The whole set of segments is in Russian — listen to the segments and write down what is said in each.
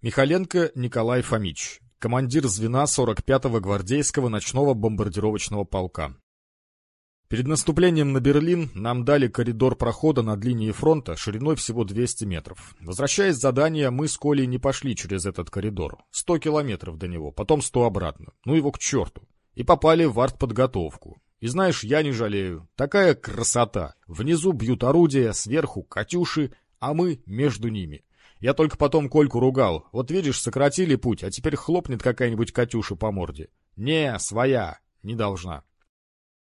Михаленко Николай Фомич, командир звена 45-го гвардейского ночного бомбардировочного полка. Перед наступлением на Берлин нам дали коридор прохода над линией фронта шириной всего 200 метров. Возвращаясь с задания, мы с Колей не пошли через этот коридор. 100 километров до него, потом 100 обратно. Ну его к черту. И попали в артподготовку. И знаешь, я не жалею. Такая красота. Внизу бьют орудия, сверху «Катюши», а мы между ними. Я только потом Кольку ругал. Вот видишь, сократили путь, а теперь хлопнет какая-нибудь Катюша по морде. Не, своя, не должна.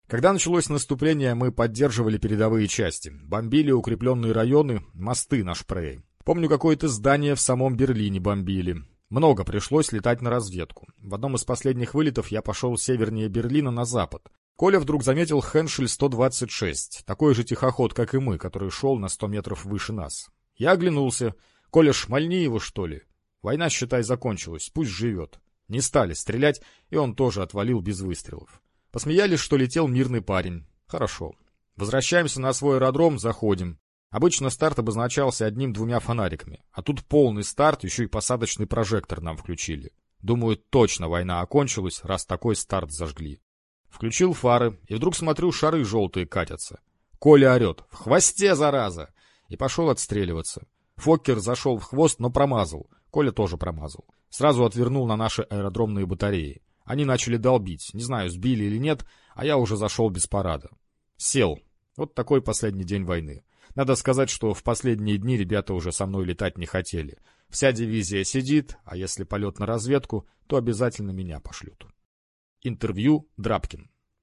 Когда началось наступление, мы поддерживали передовые части, бомбили укрепленные районы, мосты на Шпрее. Помню, какое-то здание в самом Берлине бомбили. Много пришлось летать на разведку. В одном из последних вылетов я пошел севернее Берлина на запад. Коля вдруг заметил Хеншель 126, такой же тихоход, как и мы, который шел на 100 метров выше нас. Я оглянулся. Коля, шмальни его, что ли? Война, считай, закончилась, пусть живет. Не стали стрелять, и он тоже отвалил без выстрелов. Посмеялись, что летел мирный парень. Хорошо. Возвращаемся на свой аэродром, заходим. Обычно старт обозначался одним-двумя фонариками, а тут полный старт, еще и посадочный прожектор нам включили. Думаю, точно война окончилась, раз такой старт зажгли. Включил фары, и вдруг смотрю, шары желтые катятся. Коля орет «В хвосте, зараза!» и пошел отстреливаться. Фоккер зашел в хвост, но промазал. Коля тоже промазал. Сразу отвернул на наши аэродромные батареи. Они начали долбить. Не знаю, сбили или нет, а я уже зашел без парада. Сел. Вот такой последний день войны. Надо сказать, что в последние дни ребята уже со мной летать не хотели. Вся дивизия сидит, а если полет на разведку, то обязательно меня пошлют. Интервью Драбкин.